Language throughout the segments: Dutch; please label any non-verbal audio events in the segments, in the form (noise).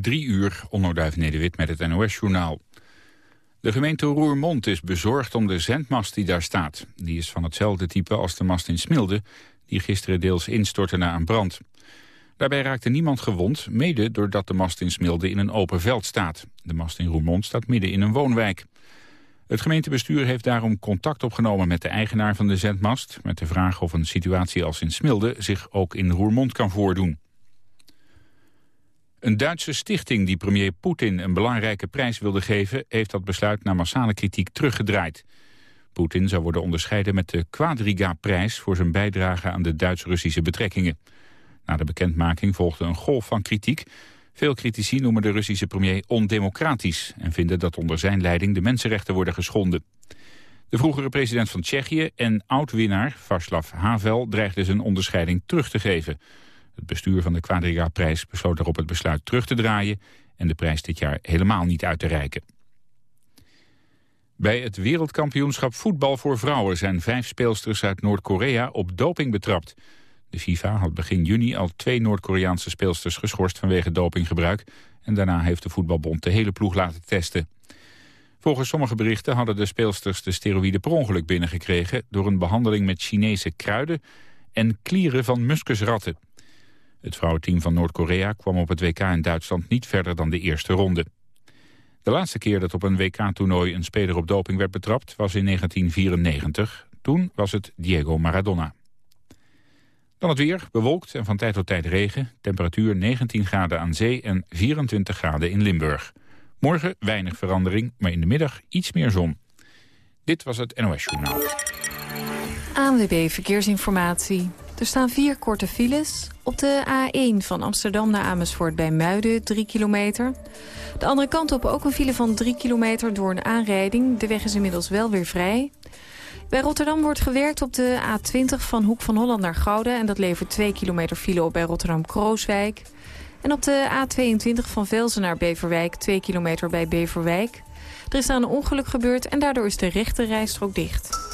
Drie uur, onderduif Nederwit met het NOS-journaal. De gemeente Roermond is bezorgd om de zendmast die daar staat. Die is van hetzelfde type als de mast in Smilde... die gisteren deels instortte na een brand. Daarbij raakte niemand gewond, mede doordat de mast in Smilde in een open veld staat. De mast in Roermond staat midden in een woonwijk. Het gemeentebestuur heeft daarom contact opgenomen met de eigenaar van de zendmast... met de vraag of een situatie als in Smilde zich ook in Roermond kan voordoen. Een Duitse stichting die premier Poetin een belangrijke prijs wilde geven... heeft dat besluit na massale kritiek teruggedraaid. Poetin zou worden onderscheiden met de Quadriga-prijs... voor zijn bijdrage aan de Duits-Russische betrekkingen. Na de bekendmaking volgde een golf van kritiek. Veel critici noemen de Russische premier ondemocratisch... en vinden dat onder zijn leiding de mensenrechten worden geschonden. De vroegere president van Tsjechië en oud-winnaar Václav Havel... dreigde zijn onderscheiding terug te geven... Het bestuur van de Quadriga-prijs besloot daarop het besluit terug te draaien... en de prijs dit jaar helemaal niet uit te reiken. Bij het wereldkampioenschap voetbal voor vrouwen... zijn vijf speelsters uit Noord-Korea op doping betrapt. De FIFA had begin juni al twee Noord-Koreaanse speelsters geschorst... vanwege dopinggebruik en daarna heeft de voetbalbond de hele ploeg laten testen. Volgens sommige berichten hadden de speelsters de steroïden per ongeluk binnengekregen... door een behandeling met Chinese kruiden en klieren van muskusratten. Het vrouwenteam van Noord-Korea kwam op het WK in Duitsland niet verder dan de eerste ronde. De laatste keer dat op een WK-toernooi een speler op doping werd betrapt was in 1994. Toen was het Diego Maradona. Dan het weer, bewolkt en van tijd tot tijd regen. Temperatuur 19 graden aan zee en 24 graden in Limburg. Morgen weinig verandering, maar in de middag iets meer zon. Dit was het NOS Journaal. ANWB Verkeersinformatie. Er staan vier korte files. Op de A1 van Amsterdam naar Amersfoort bij Muiden, 3 kilometer. De andere kant op ook een file van 3 kilometer door een aanrijding. De weg is inmiddels wel weer vrij. Bij Rotterdam wordt gewerkt op de A20 van Hoek van Holland naar Gouda... en dat levert 2 kilometer file op bij Rotterdam-Krooswijk. En op de A22 van Velzen naar Beverwijk, 2 kilometer bij Beverwijk. Er is daar een ongeluk gebeurd en daardoor is de rechte rijstrook dicht.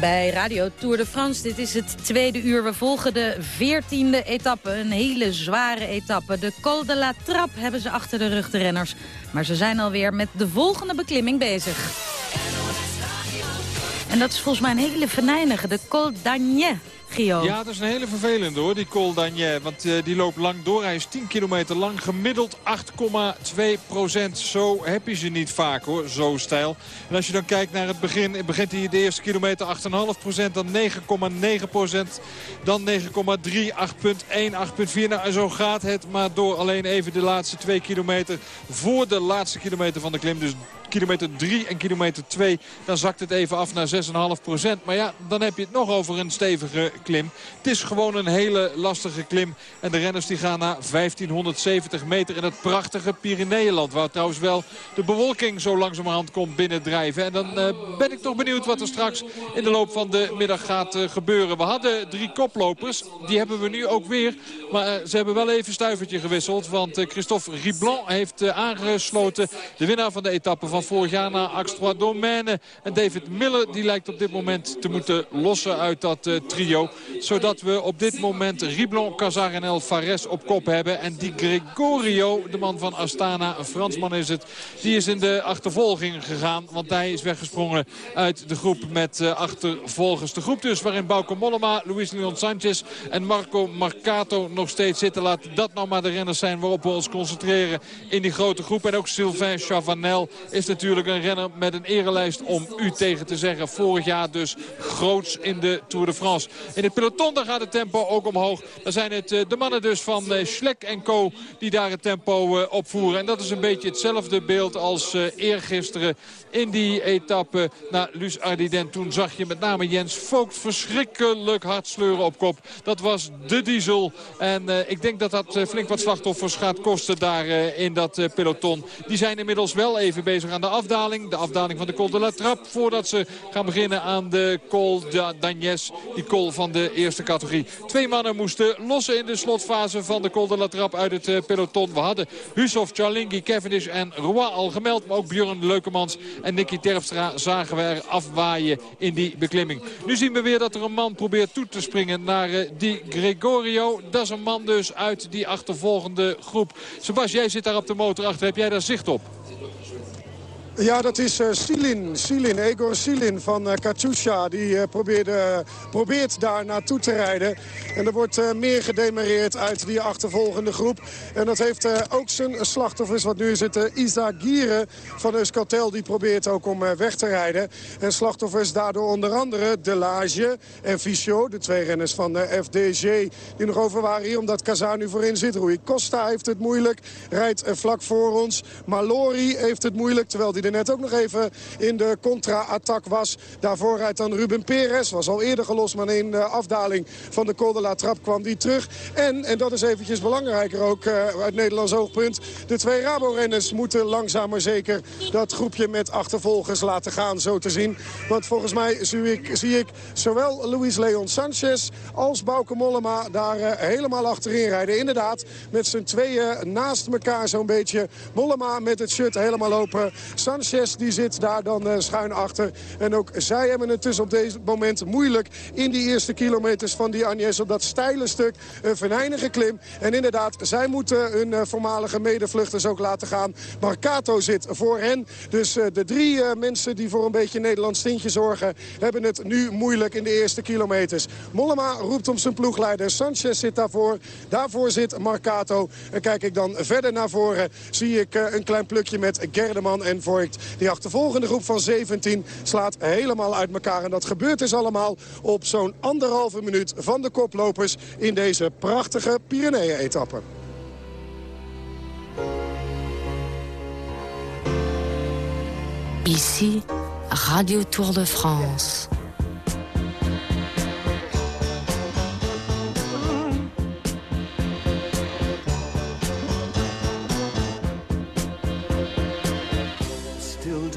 bij Radio Tour de France. Dit is het tweede uur. We volgen de veertiende etappe. Een hele zware etappe. De Col de la Trappe hebben ze achter de rug, de renners. Maar ze zijn alweer met de volgende beklimming bezig. En dat is volgens mij een hele venijnige. De Col Ja, dat is een hele vervelende hoor, die Col d'Agné. Want uh, die loopt lang door. Hij is 10 kilometer lang. Gemiddeld 8,2 procent. Zo heb je ze niet vaak hoor, zo stijl. En als je dan kijkt naar het begin. Begint hij de eerste kilometer 8,5 procent. Dan 9,9 procent. Dan 9,3, 8,1, 8,4. Nou, zo gaat het maar door. Alleen even de laatste twee kilometer voor de laatste kilometer van de klim. Dus kilometer 3 en kilometer 2. Dan zakt het even af naar 6,5 procent. Maar ja, dan heb je het nog over een stevige klim. Het is gewoon een hele lastige klim. En de renners die gaan naar 1570 meter in het prachtige Pyreneeënland. Waar trouwens wel de bewolking zo langzamerhand komt binnendrijven. En dan uh, ben ik toch benieuwd wat er straks in de loop van de middag gaat uh, gebeuren. We hadden drie koplopers. Die hebben we nu ook weer. Maar uh, ze hebben wel even stuivertje gewisseld. Want Christophe Riblon heeft aangesloten. De winnaar van de etappe van vorig jaar naar Domaine. En David Miller die lijkt op dit moment te moeten lossen uit dat uh, trio. Zodat we op dit moment Riblon, Cazar en El Fares op kop hebben. En die Gregorio, de man van Astana, een Fransman is het... die is in de achtervolging gegaan. Want hij is weggesprongen uit de groep met uh, achtervolgers. De groep dus waarin Bauke Mollema, Luis Leon Sanchez en Marco Marcato nog steeds zitten. Laat dat nou maar de renners zijn waarop we ons concentreren in die grote groep. En ook Sylvain Chavanel is natuurlijk een renner met een erelijst om u tegen te zeggen. Vorig jaar dus groots in de Tour de France. In het peloton daar gaat het tempo ook omhoog. Daar zijn het eh, de mannen dus van eh, Schlek en Co. die daar het tempo eh, opvoeren. En dat is een beetje hetzelfde beeld als eergisteren in die etappe naar Luz Ardiden. Toen zag je met name Jens Vogt verschrikkelijk hard sleuren op kop. Dat was de diesel. En ik denk dat dat flink wat slachtoffers gaat kosten daar in dat peloton. Die zijn inmiddels wel even bezig aan de afdaling. De afdaling van de Col de la Trappe. Voordat ze gaan beginnen aan de Col d'Agnes. Die col van de eerste categorie. Twee mannen moesten lossen in de slotfase van de Col de la Trappe uit het eh, peloton. We hadden Husov, Charlingi, Cavendish en Roy al gemeld. Maar ook Björn Leukemans en Nicky Terpstra zagen we er afwaaien in die beklimming. Nu zien we weer dat er een man probeert toe te springen naar uh, Di Gregorio. Dat is een man dus uit die achtervolgende groep. Sebas, jij zit daar op de motor achter. Heb jij daar zicht op? Ja, dat is uh, Silin, Silin, Egor Silin van uh, Katusha. Die probeerde, probeert daar naartoe te rijden. En er wordt meer gedemareerd uit die achtervolgende groep. En dat heeft ook zijn slachtoffers. Want nu het Isa Gieren van Euskaltel. Die probeert ook om weg te rijden. En slachtoffers daardoor onder andere Delage en Fichot. De twee renners van de FDG die nog over waren hier. Omdat Kazan nu voorin zit. Rui Costa heeft het moeilijk. Rijdt vlak voor ons. Malori heeft het moeilijk. Terwijl die net ook nog even in de contra-attack was. Daarvoor rijdt dan Ruben Perez. Was al eerder gelost, maar in de afdaling van de Col de la Trap kwam die terug. En, en dat is eventjes belangrijker ook uh, uit Nederlands oogpunt. De twee Rabo-renners moeten langzaam maar zeker dat groepje met achtervolgers laten gaan, zo te zien. Want volgens mij zie ik, zie ik zowel Luis Leon Sanchez als Bauke Mollema daar uh, helemaal achterin rijden. Inderdaad, met z'n tweeën naast elkaar zo'n beetje. Mollema met het shirt helemaal open. Sanchez die zit daar dan uh, schuin achter. En ook zij hebben het dus op dit moment moeilijk in die eerste kilometers van die Agnes. Op dat steile stuk, een venijnige klim. En inderdaad, zij moeten hun uh, voormalige medevluchters ook laten gaan. Marcato zit voor hen. Dus uh, de drie mensen die voor een beetje Nederlands tintje zorgen... hebben het nu moeilijk in de eerste kilometers. Mollema roept om zijn ploegleider. Sanchez zit daarvoor. Daarvoor zit Marcato. En kijk ik dan verder naar voren... zie ik een klein plukje met Gerdeman en voor die achtervolgende groep van 17 slaat helemaal uit elkaar. En dat gebeurt dus allemaal op zo'n anderhalve minuut van de koplopers in deze prachtige Pyreneeën-etappe. Ici, Radio Tour de France.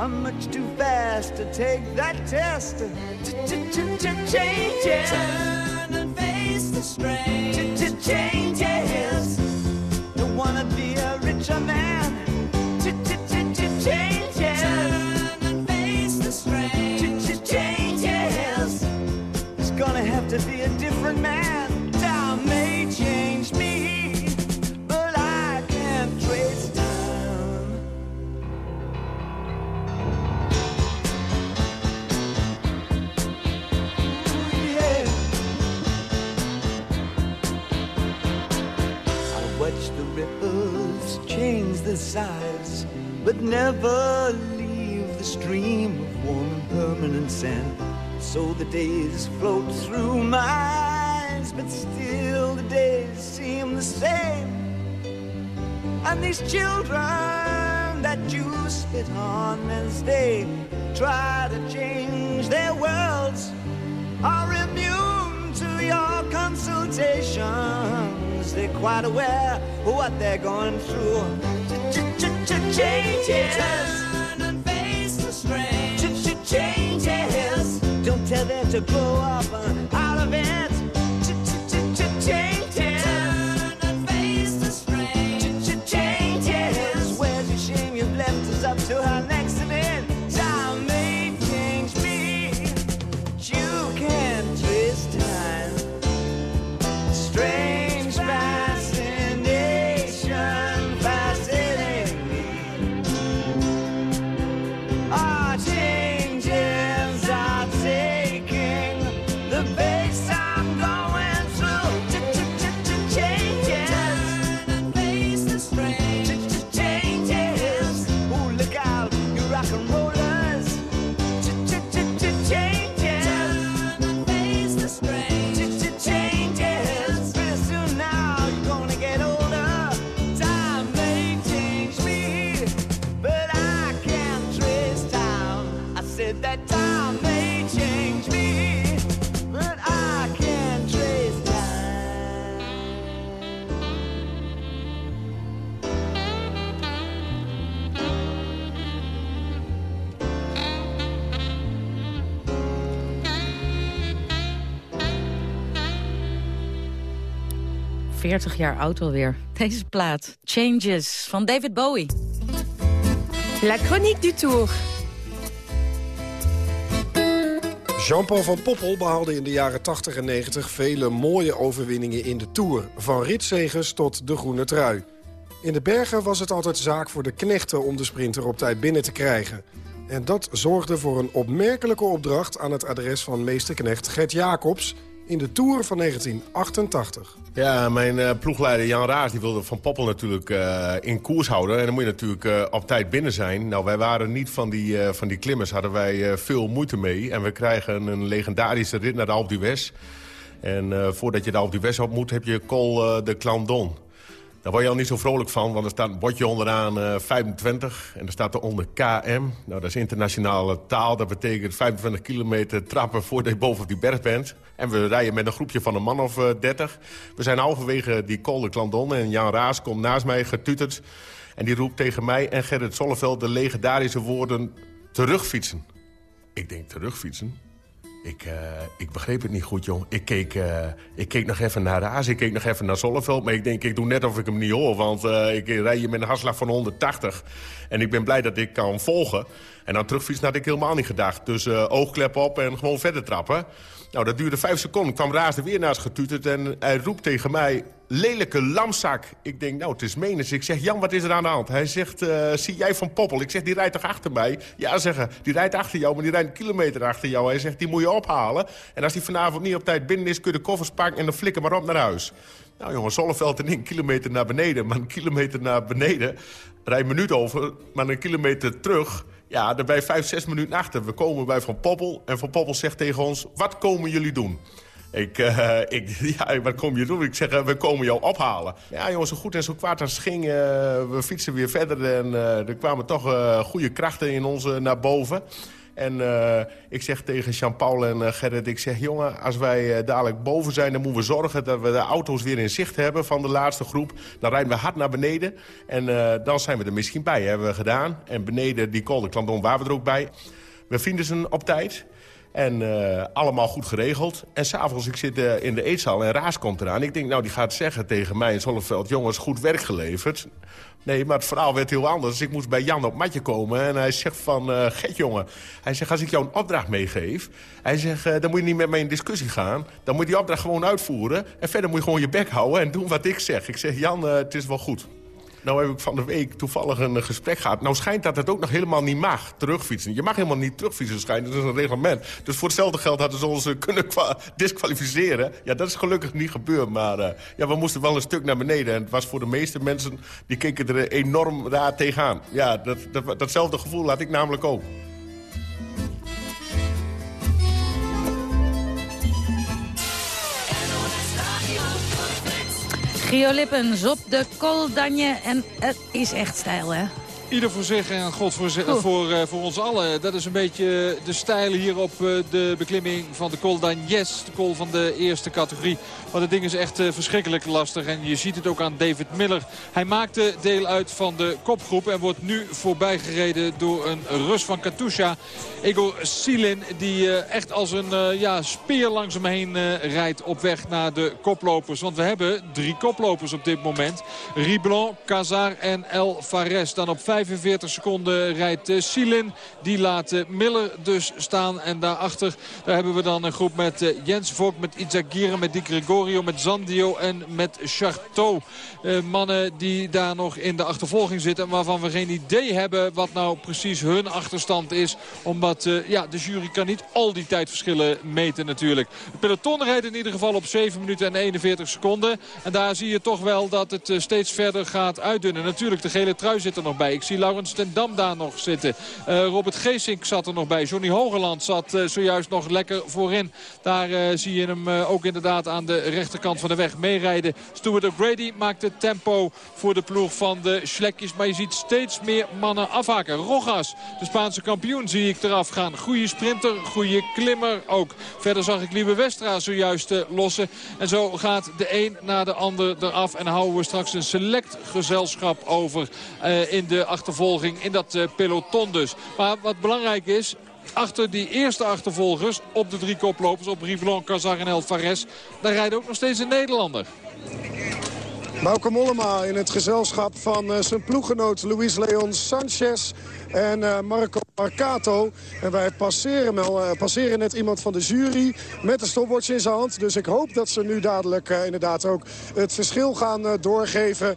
I'm much too fast to take that test. Changes. Turn and face the strain. Changes. Don't wanna be a richer man. Size, but never leave the stream of warm and permanent sand. So the days float through my eyes, but still the days seem the same. And these children that you spit on they try to change their worlds are immune to your consultations. They're quite aware of what they're going through. Changes. Turn and face the strange. Changes. Don't tell them to grow up uh, out of it. 40 jaar oud alweer. Deze plaat, Changes, van David Bowie. La chronique du Tour. Jean-Paul van Poppel behaalde in de jaren 80 en 90 vele mooie overwinningen in de Tour. Van ritzegers tot de groene trui. In de bergen was het altijd zaak voor de knechten om de sprinter op tijd binnen te krijgen. En dat zorgde voor een opmerkelijke opdracht aan het adres van meesterknecht Gert Jacobs in de Tour van 1988. Ja, mijn uh, ploegleider Jan Raas die wilde Van Poppel natuurlijk uh, in koers houden. En dan moet je natuurlijk uh, op tijd binnen zijn. Nou, wij waren niet van die, van die klimmers, hadden wij veel moeite mee. En we krijgen een legendarische rit naar de Alpe d'Huez. En voordat je de Alpe d'Huez op moet, heb je Col de Clandon. Daar word je al niet zo vrolijk van, want er staat een bordje onderaan uh, 25. En er staat er onder KM. Nou, dat is internationale taal. Dat betekent 25 kilometer trappen voordat je boven op die berg bent. En we rijden met een groepje van een man of uh, 30. We zijn halverwege die Col de Clandon. En Jan Raas komt naast mij getuterd. En die roept tegen mij en Gerrit Zolleveld de legendarische woorden... terugfietsen. Ik denk, terugfietsen? Ik, uh, ik begreep het niet goed, jong. Ik keek, uh, ik keek nog even naar Raas, ik keek nog even naar Zolleveld... maar ik denk, ik doe net of ik hem niet hoor... want uh, ik rij hier met een hartslag van 180. En ik ben blij dat ik kan volgen. En dan terugfietsen had ik helemaal niet gedacht. Dus oogklep op en gewoon verder trappen. Nou, dat duurde vijf seconden. kwam Raas er weer naast getuterd en hij roept tegen mij... lelijke lamzak. Ik denk, nou, het is menens. Ik zeg, Jan, wat is er aan de hand? Hij zegt, uh, zie jij van Poppel? Ik zeg, die rijdt toch achter mij? Ja, zeggen, die rijdt achter jou, maar die rijdt een kilometer achter jou. Hij zegt, die moet je ophalen. En als die vanavond niet op tijd binnen is, kun je de koffers pakken... en dan flikker maar op naar huis. Nou, jongen, Zolleveld en een kilometer naar beneden. Maar een kilometer naar beneden, rijd een minuut over... maar een kilometer terug... Ja, daarbij vijf, zes minuten achter. We komen bij Van Poppel en Van Poppel zegt tegen ons... wat komen jullie doen? Ik, uh, ik, (laughs) ja, wat kom je doen? Ik zeg, uh, we komen jou ophalen. Ja, jongens, zo goed en zo kwaad als het ging. Uh, we fietsen weer verder en er kwamen toch goede krachten in ons naar boven. En ik zeg tegen Jean-Paul en Gerrit, ik zeg... jongen, als wij dadelijk boven zijn, dan moeten we zorgen... dat we de auto's weer in zicht hebben van de laatste groep. Dan rijden we hard naar beneden en dan zijn we er misschien bij. Hebben we gedaan. En beneden die Col de Clandon waren we er ook bij. We vinden ze op tijd. En uh, allemaal goed geregeld. En s'avonds, ik zit uh, in de eetzaal en Raas komt eraan. Ik denk, nou, die gaat zeggen tegen mij in Zonneveld... jongens, goed werk geleverd. Nee, maar het verhaal werd heel anders. Ik moest bij Jan op matje komen. En hij zegt van, uh, jongen... Hij zegt, als ik jou een opdracht meegeef... Hij zegt, dan moet je niet met mij in discussie gaan. Dan moet je die opdracht gewoon uitvoeren. En verder moet je gewoon je bek houden en doen wat ik zeg. Ik zeg, Jan, het is wel goed. Nou heb ik van de week toevallig een gesprek gehad. Nou schijnt dat het ook nog helemaal niet mag, terugfietsen. Je mag helemaal niet terugfietsen, schijnt. Dat is een reglement. Dus voor hetzelfde geld hadden ze ons kunnen (laughs) disqualificeren. Ja, dat is gelukkig niet gebeurd. Maar uh, ja, we moesten wel een stuk naar beneden. En het was voor de meeste mensen, die keken er enorm raar tegenaan. Ja, dat, dat, datzelfde gevoel had ik namelijk ook. Gio Lippens op de Col d'Agne. En het is echt stijl, hè? Ieder voor zich en God voor, voor, uh, voor ons allen. Dat is een beetje de stijl hier op uh, de beklimming van de Col d'Agnes. De col van de eerste categorie. Maar het ding is echt uh, verschrikkelijk lastig. En je ziet het ook aan David Miller. Hij maakte deel uit van de kopgroep. En wordt nu voorbijgereden door een Rus van Katusha. Ego Silin. Die echt als een ja, speer langs hem heen rijdt op weg naar de koplopers. Want we hebben drie koplopers op dit moment. Riblon, Kazar en El Fares. Dan op 45 seconden rijdt Silin. Die laat Miller dus staan. En daarachter daar hebben we dan een groep met Jens Vok, met Izagirre, met Di Gregorio, met Zandio en met Charteau. Mannen die daar nog in de achtervolging zitten. Waarvan we geen idee hebben wat nou precies hun achterstand is. Omdat ja, de jury kan niet al die tijdverschillen meten natuurlijk. Het peloton rijdt in ieder geval op 7 minuten en 41 seconden. En daar zie je toch wel dat het steeds verder gaat uitdunnen. Natuurlijk, de gele trui zit er nog bij. Ik zie Laurens ten Dam daar nog zitten. Robert Geesink zat er nog bij. Johnny Hogeland zat zojuist nog lekker voorin. Daar zie je hem ook inderdaad aan de rechterkant van de weg meerijden. Stuart O'Grady maakt het tempo voor de ploeg van de Schlekjes. Maar je ziet steeds meer mannen afhaken. Rogas, de Spaanse kampioen, zie ik eraf gaan. Goede sprinter, goede klimmer ook. Verder zag ik Lieve Westra zojuist lossen. En zo gaat de een na de ander eraf. En houden we straks een select gezelschap over uh, in de achtervolging. In dat uh, peloton dus. Maar wat belangrijk is, achter die eerste achtervolgers op de drie koplopers... op Rivlon, Kazar en El Fares... daar rijdt ook nog steeds een Nederlander. Bauke Mollema in het gezelschap van uh, zijn ploeggenoot Luis Leon Sanchez en uh, Marco Marcato. En wij passeren, uh, passeren net iemand van de jury met een stopwatch in zijn hand. Dus ik hoop dat ze nu dadelijk uh, inderdaad ook het verschil gaan doorgeven...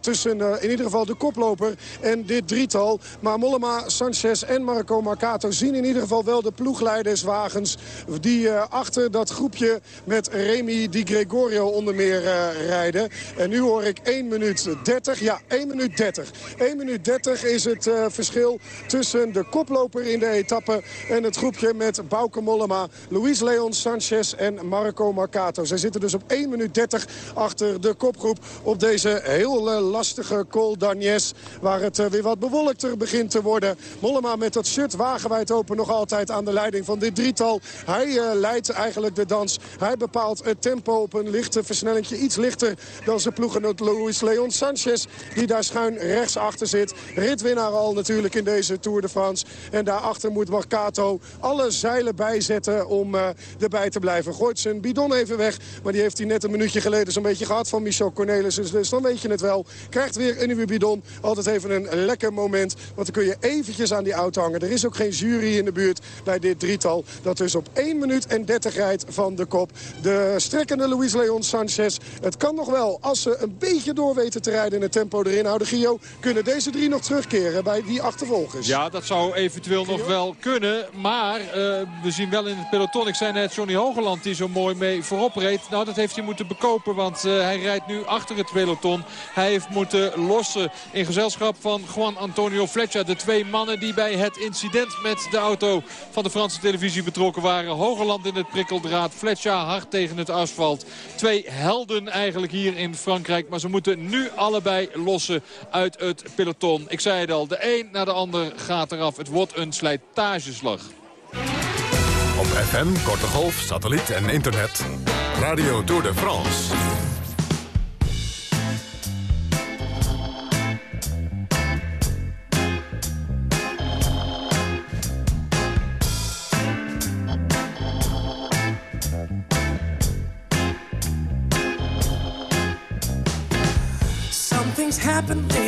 tussen in ieder geval de koploper en dit drietal. Maar Mollema, Sanchez en Marco Marcato zien in ieder geval wel de ploegleiderswagens... die achter dat groepje met Remy Di Gregorio onder meer rijden. En nu hoor ik 1 minuut 30. Ja, 1 minuut 30. 1 minuut 30 is het verschil tussen de koploper in de etappe en het groepje met Bauke Mollema, Luis Leon Sanchez en Marco Marcato. Zij zitten dus op 1 minuut 30 achter de kopgroep op deze heel eh, lastige Col d'Agnes, waar het eh, weer wat bewolkter begint te worden. Mollema met dat shirt wagenwijd open nog altijd aan de leiding van dit drietal. Hij uh, leidt eigenlijk de dans. Hij bepaalt het tempo op een lichte versnellingje. Iets lichter dan zijn ploegenoot Luis Leon Sanchez. Die daar schuin rechts achter zit. Ritwinnaar al natuurlijk in deze Tour de France. En daarachter moet Marcato alle zeilen bijzetten om uh, erbij te blijven. Gooit zijn bidon even weg, maar die heeft hij net een minuutje geleden zo'n beetje gehad van Michel Cornelis. Dus, dan weet je het wel. Krijgt weer een nieuwe bidon. Altijd even een lekker moment, want dan kun je eventjes aan die auto hangen. Er is ook geen jury in de buurt bij dit drietal. Dat dus op 1 minuut en 30 rijdt van de kop. De strekkende Luis Leon Sanchez. Het kan nog wel, als ze een beetje door weten te rijden in het tempo erin houden. Gio, kunnen deze drie nog terugkeren bij die Ja, dat zou eventueel nog wel kunnen. Maar uh, we zien wel in het peloton. Ik zei net Johnny Hogeland die zo mooi mee voorop reed. Nou, dat heeft hij moeten bekopen. Want uh, hij rijdt nu achter het peloton. Hij heeft moeten lossen in gezelschap van Juan Antonio Fletcher. De twee mannen die bij het incident met de auto van de Franse televisie betrokken waren. Hogeland in het prikkeldraad. Fletcher hard tegen het asfalt. Twee helden eigenlijk hier in Frankrijk. Maar ze moeten nu allebei lossen uit het peloton. Ik zei het al, de een naar de ander gaat eraf. Het wordt een slijtageslag. Op FM, korte golf, satelliet en internet. Radio Tour de France. Something's happened lately.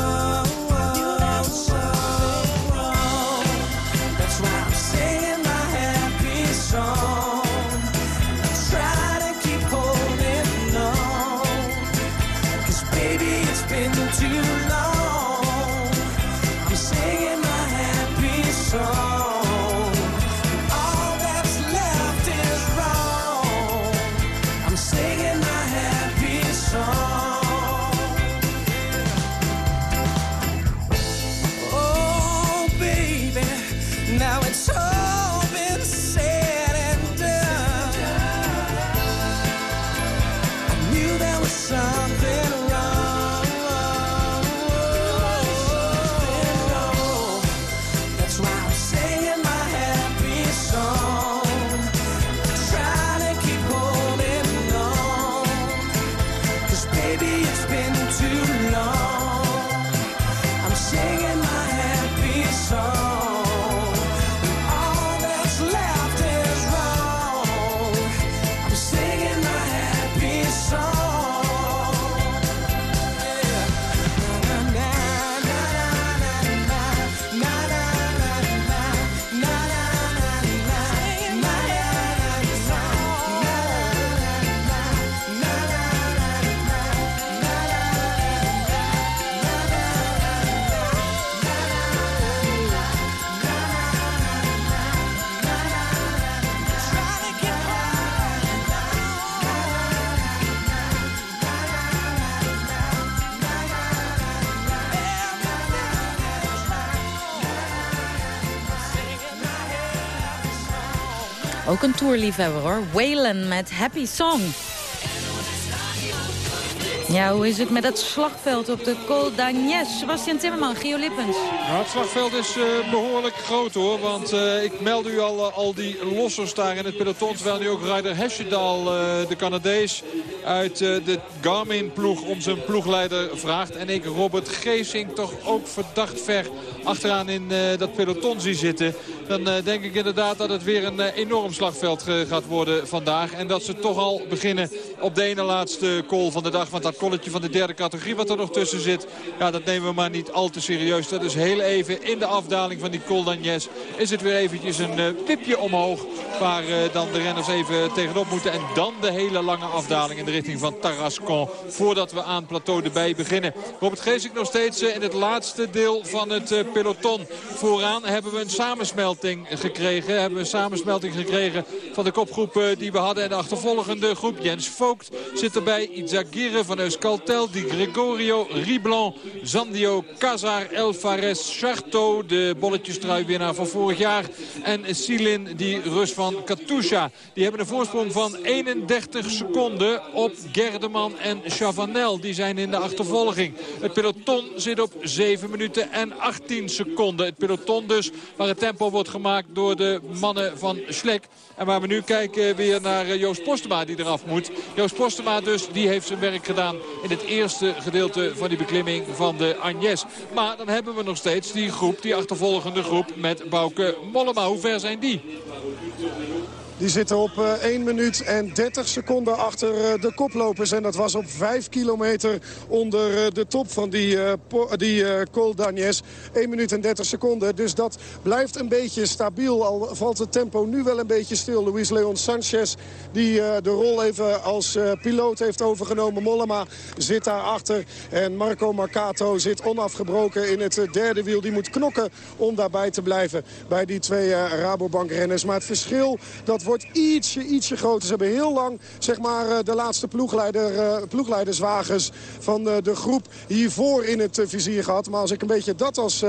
Ook een tourliefhebber hoor. Waylon met Happy Song. Ja, hoe is het met het slagveld op de Col d'Agnes? Sebastian Timmerman, Gio Lippens. Nou, het slagveld is eh, behoorlijk groot hoor. Want eh, ik meld u al, eh, al die lossers daar in het peloton. Terwijl nu ook Ryder Hesjedal, de Canadees uit de Garmin-ploeg om zijn ploegleider vraagt. En ik Robert Geesing toch ook verdacht ver achteraan in eh, dat peloton zie zitten. Dan eh, denk ik inderdaad dat het weer een eh, enorm slagveld gaat worden vandaag. En dat ze toch al beginnen op de ene laatste call van de dag. Want dat colletje van de derde categorie wat er nog tussen zit. Ja, dat nemen we maar niet al te serieus. Dat is heel even in de afdaling van die Col d'Agnes. Is het weer eventjes een tipje omhoog. Waar dan de renners even tegenop moeten. En dan de hele lange afdaling in de richting van Tarascon. Voordat we aan plateau erbij beginnen. Robert Geesink nog steeds in het laatste deel van het peloton. Vooraan hebben we een samensmelting gekregen. Hebben we een samensmelting gekregen van de kopgroep eh, die we hadden. En de achtervolgende groep Jens Vogt zit erbij. Izagirre van Euskaltel, Di Gregorio, Riblan, Zandio, Kazar, Elfares, Charto. De bolletjestruiwinnaar van vorig jaar. En Silin, die Rus van Katusha. Die hebben een voorsprong van 31 seconden op Gerdeman en Chavanel. Die zijn in de achtervolging. Het peloton zit op 7 minuten en 18 seconden. Het peloton dus waar het tempo wordt gemaakt door de mannen van Schlek. En waar we nu kijken weer naar eh, Joost Postema die eraf moet. Joost Postema dus, die heeft zijn werk gedaan in het eerste gedeelte van die beklimming van de Agnes. Maar dan hebben we nog steeds die groep, die achtervolgende groep met Bouke Mollema. Hoe ver zijn die? Die zitten op eh, 1 minuut en 30 seconden achter eh, de koplopers. En dat was op 5 kilometer onder eh, de top van die, eh, die eh, Col d'Agnes. 1 minuut en 30 seconden. Dus dat blijft een beetje stabiel. Al valt het tempo nu wel een beetje stil. Luis Leon Sanchez die eh, de rol even als eh, piloot heeft overgenomen. Mollema zit daarachter. En Marco Marcato zit onafgebroken in het eh, derde wiel. Die moet knokken om daarbij te blijven bij die twee eh, Rabobank-renners. Maar het verschil dat wordt ietsje, ietsje groter. Ze hebben heel lang zeg maar, eh, de laatste ploegleider, eh, ploegleiderswagens van eh, de groep hiervoor in het vizier gehad. Maar als ik een beetje dat als,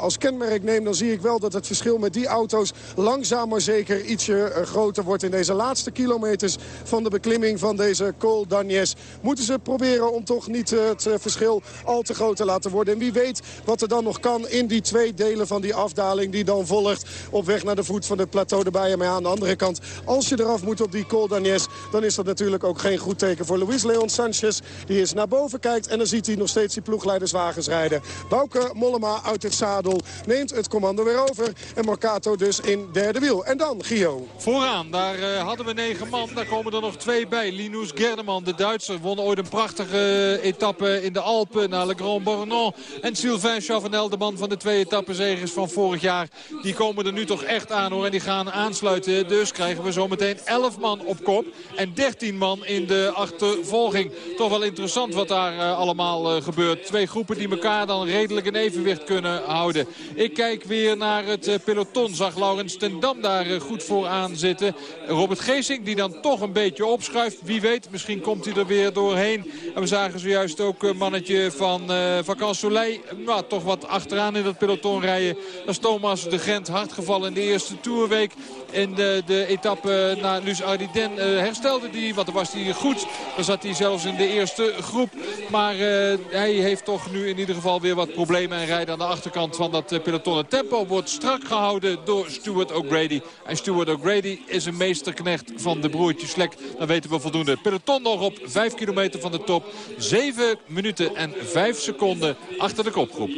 als kenmerk neem... dan zie ik wel dat het verschil met die auto's langzaam maar zeker ietsje groter wordt. In deze laatste kilometers van de beklimming van deze Col d'Agnes... moeten ze proberen om toch niet het verschil al te groot te laten worden. En wie weet wat er dan nog kan in die twee delen van die afdaling... die dan volgt op weg naar de voet van het plateau erbij. Maar aan de andere kant, als je eraf moet op die Col d'Agnes... dan is dat natuurlijk ook geen goed teken voor Luis Leon Sanchez. Die eens naar boven kijkt en dan ziet hij nog steeds die ploegleiderswagens rijden. Bouke Mollema uit het zadel neemt het commando weer over. En Marcato dus in derde wiel. En dan, Gio. Vooraan, daar eh, hadden we negen man. Daar komen er nog twee bij. Linus Gerdeman, de Duitser, won ooit een prachtige eh, etappe in de Alpen naar Le Grand Bornand. En Sylvain Chavanel, de man van de twee etappenzegers van vorig jaar. Die komen er nu toch echt aan hoor. En die gaan aansluiten. Dus krijgen we zometeen 11 man op kop. En 13 man in de achtervolging. Toch wel interessant wat daar eh, allemaal eh, gebeurt. Twee groepen die elkaar dan redelijk in evenwicht kunnen houden. Ik kijk weer naar het eh, peloton. Zag Laurens ten Dam daar goed vooraan zitten. Robert Geesink die dan toch een beetje opschuift. Wie weet, misschien komt hij er weer doorheen. En we zagen zojuist ook een mannetje van uh, Vacan. Nou, toch wat achteraan in dat peloton rijden. Dat is Thomas de Gent hard gevallen in de eerste toerweek. In de, de etappe naar Luz Ardiden herstelde hij. Want dan was hij goed. Dan zat hij zelfs in de eerste groep. Maar hij heeft toch nu in ieder geval weer wat problemen. En rijdt aan de achterkant van dat peloton. Het tempo wordt strak gehouden door Stuart O'Grady. En Stuart O'Grady is een meesterknecht van de broertjes Slek. Dan weten we voldoende. Peloton nog op 5 kilometer van de top. 7 minuten en 5 seconden achter de kopgroep.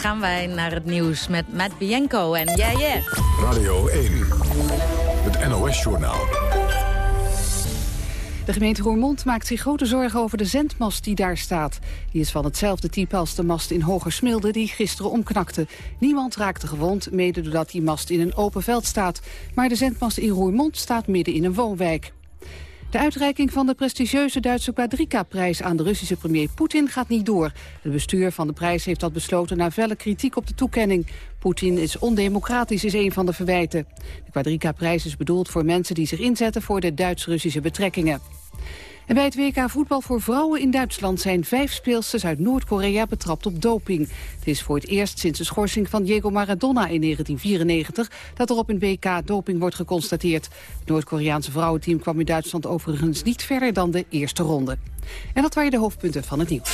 Gaan wij naar het nieuws met Matt Bianco en Yeah Yeah. Radio 1, het NOS-journaal. De gemeente Roermond maakt zich grote zorgen over de zendmast die daar staat. Die is van hetzelfde type als de mast in Hogersmilde die gisteren omknakte. Niemand raakte gewond, mede doordat die mast in een open veld staat. Maar de zendmast in Roermond staat midden in een woonwijk. De uitreiking van de prestigieuze Duitse Quadrica-prijs aan de Russische premier Poetin gaat niet door. Het bestuur van de prijs heeft dat besloten na felle kritiek op de toekenning. Poetin is ondemocratisch, is een van de verwijten. De Quadrica-prijs is bedoeld voor mensen die zich inzetten voor de Duits-Russische betrekkingen. Bij het WK voetbal voor vrouwen in Duitsland zijn vijf speelsters uit Noord-Korea betrapt op doping. Het is voor het eerst sinds de schorsing van Diego Maradona in 1994 dat er op een WK doping wordt geconstateerd. Het Noord-Koreaanse vrouwenteam kwam in Duitsland overigens niet verder dan de eerste ronde. En dat waren de hoofdpunten van het nieuws.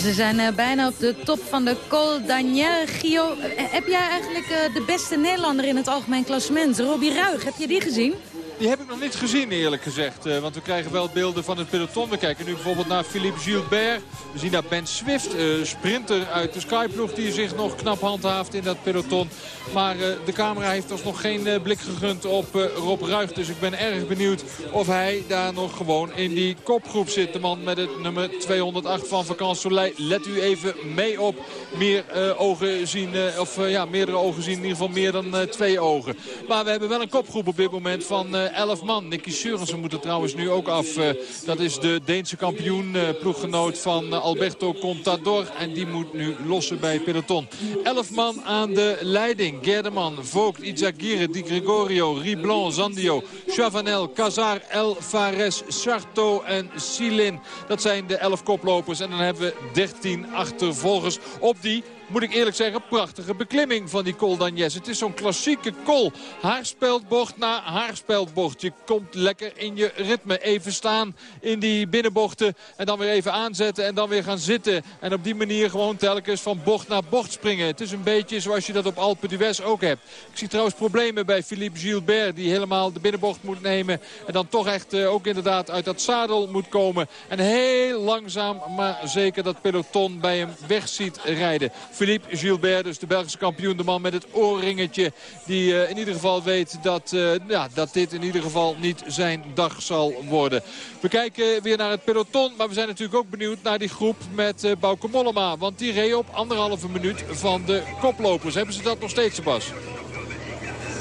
Ze zijn uh, bijna op de top van de Col d'Aniel. Gio, uh, heb jij eigenlijk uh, de beste Nederlander in het algemeen klassement? Robbie Ruig, heb je die gezien? Die heb ik nog niet gezien eerlijk gezegd. Uh, want we krijgen wel beelden van het peloton. We kijken nu bijvoorbeeld naar Philippe Gilbert. We zien naar Ben Swift, uh, sprinter uit de Skyploeg. Die zich nog knap handhaaft in dat peloton. Maar uh, de camera heeft ons nog geen blik gegund op Rob Ruig. Dus ik ben erg benieuwd of hij daar nog gewoon in die kopgroep zit. De man met het nummer 208 van Vacances Soleil. Let u even mee op. Meer ogen zien, of ja, meerdere ogen zien. In ieder geval meer dan twee ogen. Maar we hebben wel een kopgroep op dit moment van 11 man. Nicky Seurensen moet er trouwens nu ook af. Eh, dat is de Deense kampioen, eh, ploeggenoot van eh, Alberto Contador. En die moet nu lossen bij peloton. 11 man aan de leiding. Gerdeman, Vogt, Izagirre, Di Gregorio, Riblon, Zandio, Chavanel, Cazar, El Fares, Sarto en Silin. Dat zijn de 11 koplopers. En dan hebben we 13 achtervolgers op die moet ik eerlijk zeggen, prachtige beklimming van die Col d'Agnes. Het is zo'n klassieke col. Haarspeldbocht na haarspeldbocht. Je komt lekker in je ritme. Even staan in die binnenbochten en dan weer even aanzetten en dan weer gaan zitten. En op die manier gewoon telkens van bocht naar bocht springen. Het is een beetje zoals je dat op Alpe d'Huez ook hebt. Ik zie trouwens problemen bij Philippe Gilbert die helemaal de binnenbocht moet nemen. En dan toch echt eh, ook inderdaad uit dat zadel moet komen. En heel langzaam maar zeker dat peloton bij hem weg ziet rijden. Philippe Gilbert, dus de Belgische kampioen. De man met het oorringetje. Die uh, in ieder geval weet dat, uh, ja, dat dit in ieder geval niet zijn dag zal worden. We kijken weer naar het peloton. Maar we zijn natuurlijk ook benieuwd naar die groep met uh, Mollema. Want die reed op anderhalve minuut van de koplopers. Hebben ze dat nog steeds, Sebas?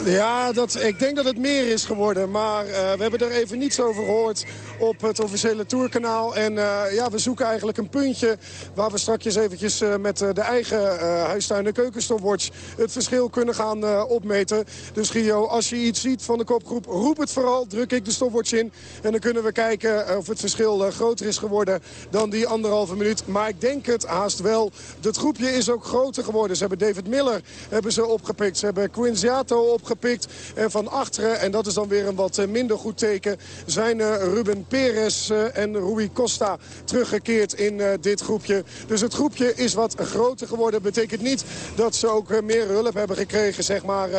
Ja, dat, ik denk dat het meer is geworden. Maar we hebben er even niets over gehoord op het officiële tourkanaal. En uh, ja, we zoeken eigenlijk een puntje waar we straks eventjes uh, met de eigen huistuin- en keukenstopwatch het verschil kunnen gaan opmeten. Dus Gio, als je iets ziet van de kopgroep, roep het vooral. Druk ik de stopwatch in. En dan kunnen we kijken of het verschil groter is geworden dan die anderhalve minuut. Maar ik denk het haast wel. Het groepje is ook groter geworden. Ze hebben David Miller hebben ze opgepikt. Ze hebben Quinziato opgepikt gepikt. En van achteren, en dat is dan weer een wat eh, minder goed teken... zijn eh, Ruben Perez eh, en Rui Costa teruggekeerd in dit groepje. Dus het groepje is wat groter geworden. Betekent niet dat ze ook meer hulp hebben gekregen zeg maar,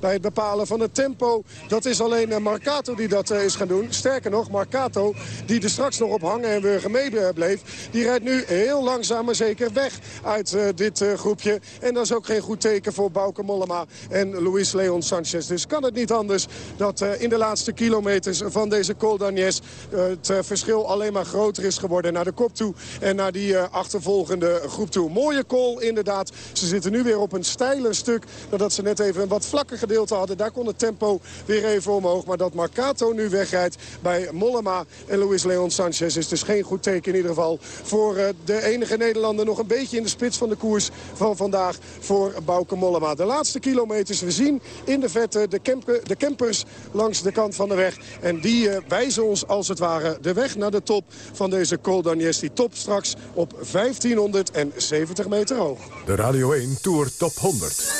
bij het bepalen van het tempo. Dat is alleen Marcato die dat is gaan doen. Sterker nog, Marcato, die er straks nog op hangen en weer mee bleef... die rijdt nu heel langzaam maar zeker weg uit dit groepje. En dat is ook geen goed teken voor Bauke Mollema en Luis Leon Sanchez. Dus kan het niet anders dat in de laatste kilometers van deze Col d'Agnes... Uh, het uh, verschil alleen maar groter is geworden naar de kop toe... en naar die achtervolgende groep toe. Mooie call inderdaad. Ze zitten nu weer op een steiler stuk... nadat ze net even een wat vlakker gedeelte hadden. Daar kon het tempo weer even omhoog. Maar dat Marcato nu wegrijdt bij Mollema en Luis Leon Sanchez... is dus geen goed teken in ieder geval voor de enige Nederlander... nog een beetje in de spits van de koers van vandaag voor Bauke Mollema. De laatste kilometers, we zien in de vette de, camper, de campers langs de kant van de weg. En die wijzen ons als het ware de weg naar de top van deze Col. Die top straks op 1570 meter hoog. De Radio 1 Tour Top 100.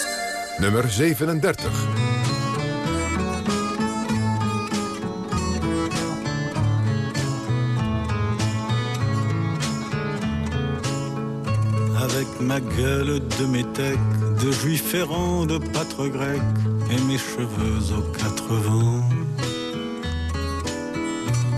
Nummer 37. Avec ma gueule de métèque, de juif errant, de pâtre grec et mes cheveux aux quatre vents.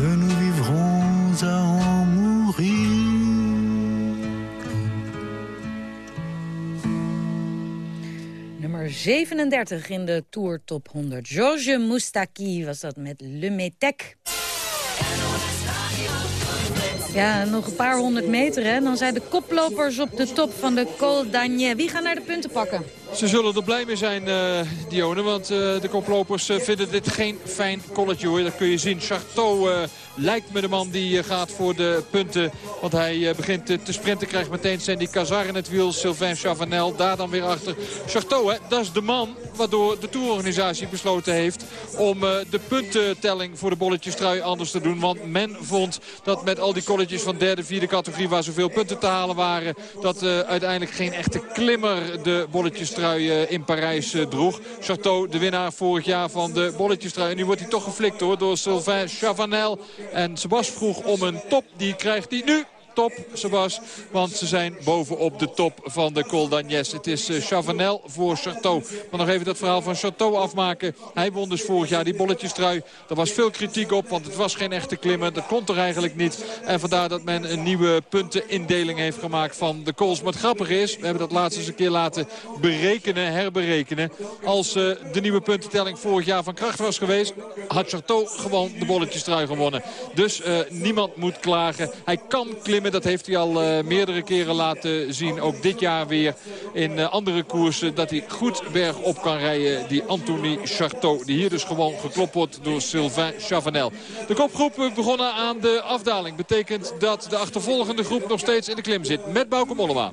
que nous vivrons à en mourir. Nummer 37 in de Tour Top 100. Georges Moustaki was dat met Le Metec. Ja, nog een paar honderd meter, hè. Dan zijn de koplopers op de top van de Col. Wie gaan naar de punten pakken? Ze zullen er blij mee zijn, uh, Dione. Want uh, de koplopers uh, vinden dit geen fijn kolletje hoor. Dat kun je zien. Charteau lijkt me de man die gaat voor de punten. Want hij begint te sprinten. Krijgt meteen Sandy Cazar in het wiel. Sylvain Chavanel daar dan weer achter. Charteau, hè, dat is de man waardoor de tourorganisatie besloten heeft... om de puntentelling voor de bolletjestrui anders te doen. Want men vond dat met al die kolletjes van derde, vierde categorie... waar zoveel punten te halen waren... dat uiteindelijk geen echte klimmer de bolletjestrui in Parijs droeg. Chateau, de winnaar vorig jaar van de bolletjestrui. En nu wordt hij toch geflikt hoor, door Sylvain Chavanel. En Sebas vroeg om een top. Die krijgt hij nu top, Sebas. Want ze zijn bovenop de top van de Col d'Agnes. Het is uh, Chavanel voor Chateau. Maar nog even dat verhaal van Chateau afmaken. Hij won dus vorig jaar die bolletjestrui. Er was veel kritiek op, want het was geen echte klimmer. Dat kon er eigenlijk niet. En vandaar dat men een nieuwe puntenindeling heeft gemaakt van de Cols. Maar het grappige is, we hebben dat laatst eens een keer laten berekenen, herberekenen. Als uh, de nieuwe puntentelling vorig jaar van kracht was geweest... had Chateau gewoon de bolletjestrui gewonnen. Dus uh, niemand moet klagen. Hij kan klimmen. Dat heeft hij al uh, meerdere keren laten zien. Ook dit jaar weer in uh, andere koersen. Dat hij goed bergop kan rijden. Die Anthony Charteau. Die hier dus gewoon geklopt wordt door Sylvain Chavanel. De kopgroep begonnen aan de afdaling. Betekent dat de achtervolgende groep nog steeds in de klim zit. Met Bauke Mollema.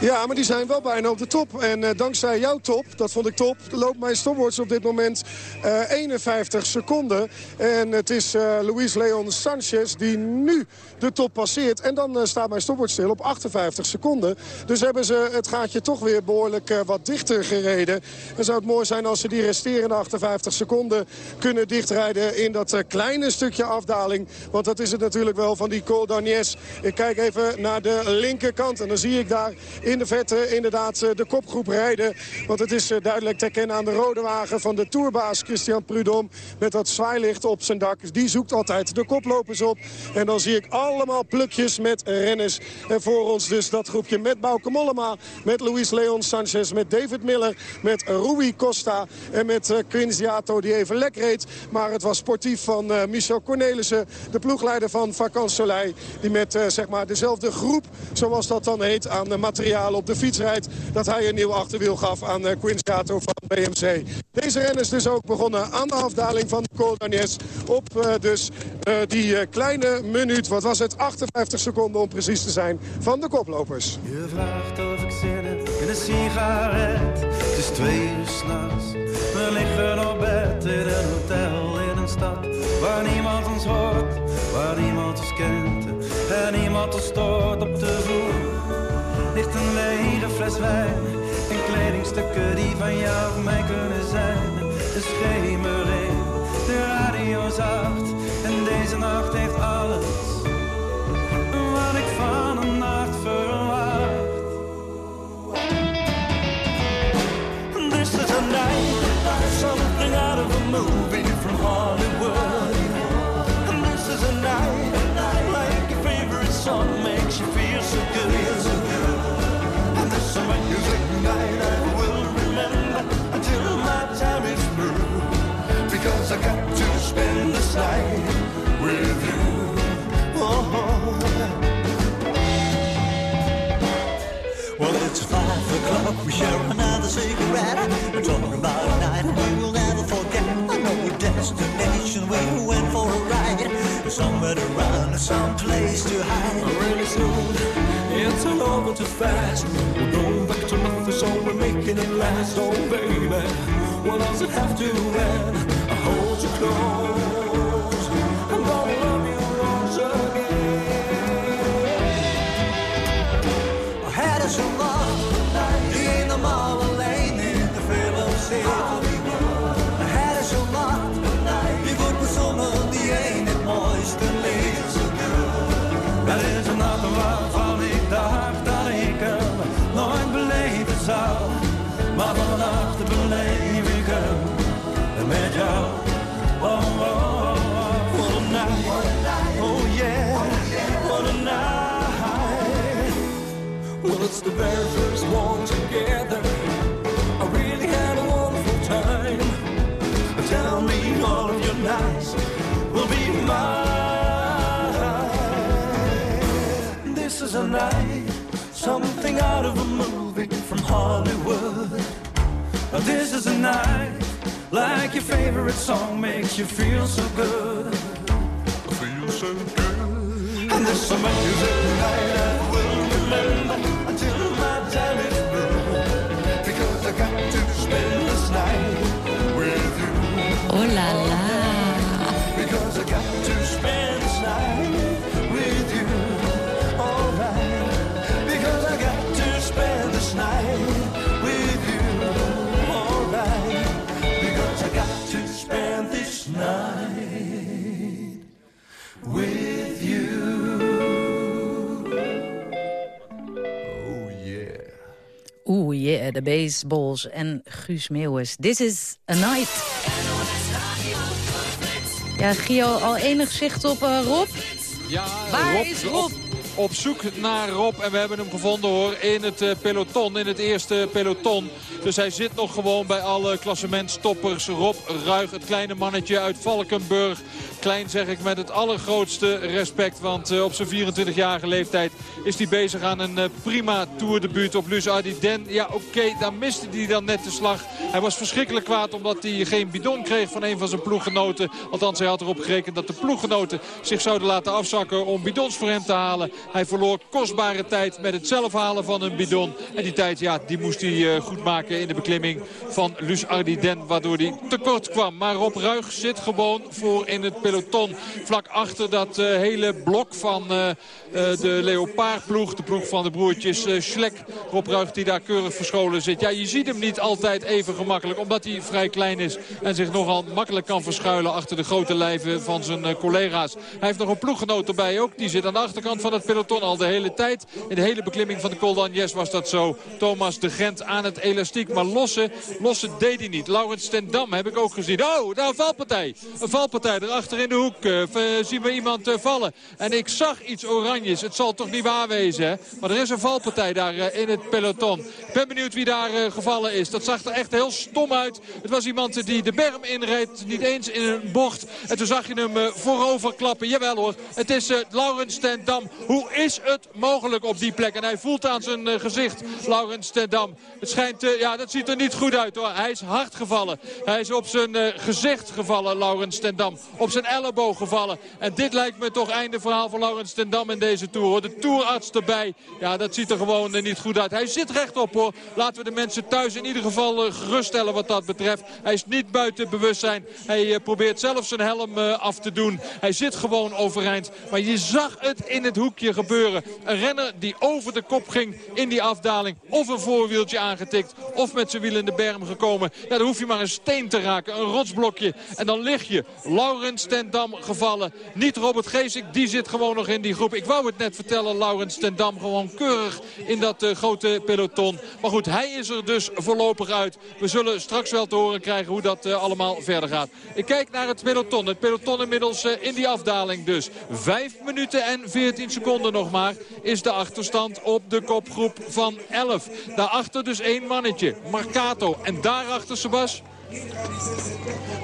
Ja, maar die zijn wel bijna op de top. En uh, dankzij jouw top, dat vond ik top, loopt mijn stopwatch op dit moment uh, 51 seconden. En het is uh, Luis Leon Sanchez die nu de top passeert. En dan staat mijn stopwatch stil op 58 seconden. Dus hebben ze het gaatje toch weer behoorlijk wat dichter gereden. En zou het mooi zijn als ze die resterende 58 seconden kunnen dichtrijden in dat kleine stukje afdaling. Want dat is het natuurlijk wel van die Col d'Agnes. Ik kijk even naar de linkerkant en dan zie ik daar in de vette inderdaad de kopgroep rijden. Want het is duidelijk te herkennen aan de rode wagen van de tourbaas Christian Prudhomme. Met dat zwaailicht op zijn dak. Die zoekt altijd de koplopers op. En dan zie ik allemaal plukjes met renners. En voor ons dus dat groepje met Bauke Mollema, met Luis Leon Sanchez, met David Miller, met Rui Costa en met uh, Quinziato die even lek reed. Maar het was sportief van Michel Cornelissen, de ploegleider van Vakant Soleil. Die met zeg maar dezelfde groep, zoals dat dan heet, aan uh, op de fiets rijdt. Dat hij een nieuw achterwiel gaf aan uh, Quinziato van BMC. Deze renners dus ook begonnen aan de afdaling van Col d'Agnes. Op uh, dus uh, die kleine minuut, wat was het, 58 seconden om precies te zijn, van de koplopers. Je vraagt of ik zin heb in een sigaret. Het is twee uur s'nachts. We liggen op bed in een hotel in een stad waar niemand ons hoort, waar niemand ons kent en niemand ons stoort op de vloer. Ligt een lege fles wijn en kledingstukken die van jou of mij kunnen zijn. De schemering, de radio zacht en deze nacht heeft alles wat ik van I will remember until my time is through. Because I got to spend this night with you. Oh. Well, it's five o'clock, we share another cigarette. We're talking about a night we will never forget. I know destination we went for a ride. Somewhere to run, some place to hide. Really soon, it's all over too fast. So we're making it last. Oh, baby, what does it have to end? I hold you close. It's the very first one together. I really had a wonderful time. Tell me all of your nights will be mine. This is a night, something out of a movie from Hollywood. This is a night, like your favorite song makes you feel so good. I Feel so good. And this amazing night I will remember until my time is through. Because I got to spend this night with you. Oh la la. Because I got to spend this night with you. Alright. Because I got to spend this night Yeah, de baseballs en Guus Meeuwis. This is a night. Ja, Gio, al enig zicht op eh, Rob? Ja, Waar Rob, is Rob? Op zoek naar Rob. En we hebben hem gevonden hoor in het eh, peloton, in het eerste peloton. Dus hij zit nog gewoon bij alle klassementstoppers. Rob Ruig, het kleine mannetje uit Valkenburg. Klein zeg ik met het allergrootste respect. Want eh, op zijn 24-jarige leeftijd is hij bezig aan een eh, prima toerdebuut op Luz Ardiden. Ja, oké, daar miste hij dan net de slag. Hij was verschrikkelijk kwaad omdat hij geen bidon kreeg van een van zijn ploeggenoten. Althans, hij had erop gerekend dat de ploeggenoten zich zouden laten afzakken om bidons voor hem te halen. Hij verloor kostbare tijd met het zelf halen van een bidon. En die tijd, ja, die moest hij eh, goed maken in de beklimming van Luz Ardiden. Waardoor hij tekort kwam. Maar Rob Ruig zit gewoon voor in het peloton. Vlak achter dat eh, hele blok van eh, de Leopardploeg. De ploeg van de broertjes Schlek. Rob Ruig die daar keurig verscholen zit. Ja, je ziet hem niet altijd even gemakkelijk. Omdat hij vrij klein is. En zich nogal makkelijk kan verschuilen achter de grote lijven van zijn collega's. Hij heeft nog een ploeggenoot erbij ook. Die zit aan de achterkant van het peloton al de hele tijd. In de hele beklimming van de Col d'Agnes was dat zo. Thomas de Gent aan het elastiek. Maar lossen, lossen deed hij niet. Laurens ten Dam heb ik ook gezien. Oh, daar een valpartij. Een valpartij erachter in de hoek. v- zien we iemand eh, vallen. En ik zag iets oranjes. Het zal toch niet waar wezen, hè? Maar er is een valpartij daar in het peloton. Ik ben benieuwd wie daar gevallen is. Dat zag er echt heel stom uit. Het was iemand die de berm inreed. Niet eens in een bocht. En toen zag je hem voorover klappen. Jawel hoor. Het is Laurens ten Dam. Hoe is het mogelijk op die plek? En hij voelt aan zijn eh, gezicht, Laurens ten Dam. Het schijnt, eh, ja, dat ziet er niet goed uit hoor. Hij is hard gevallen. Hij is op zijn eh, gezicht gevallen, Laurens ten Dam. Op zijn elleboog gevallen. En dit lijkt me toch einde verhaal van Laurens ten Dam in deze Tour. hoor. De tourarts erbij. Ja, dat ziet er gewoon niet goed uit. Hij zit rechtop hoor. Laten we de mensen thuis in ieder geval geruststellen wat dat betreft. Hij is niet buiten bewustzijn. Hij probeert zelf zijn helm af te doen. Hij zit gewoon overeind. Maar je zag het in het hoekje gebeuren. Een renner die over de kop ging in die afdaling. Of een voorwieltje aangetikt. Of met zijn wiel in de berm gekomen. Ja, dan hoef je maar een steen te raken. Een rotsblokje. En dan lig je. Laurens ten Dam gevallen. Niet Robert Geesik. Die zit gewoon nog in die groep. Ik wou het net vertellen. Laurens ten Dam gewoon keurig in dat eh, grote peloton. Maar goed, hij is er dus voorlopig uit. We zullen straks wel te horen krijgen hoe dat eh, allemaal verder gaat. Ik kijk naar het peloton. Het peloton inmiddels eh, in die afdaling dus. Vijf minuten en 14 seconden nog maar is de achterstand op de kopgroep van 11. Daarachter dus één mannetje, Marcato. En daarachter, Sebas...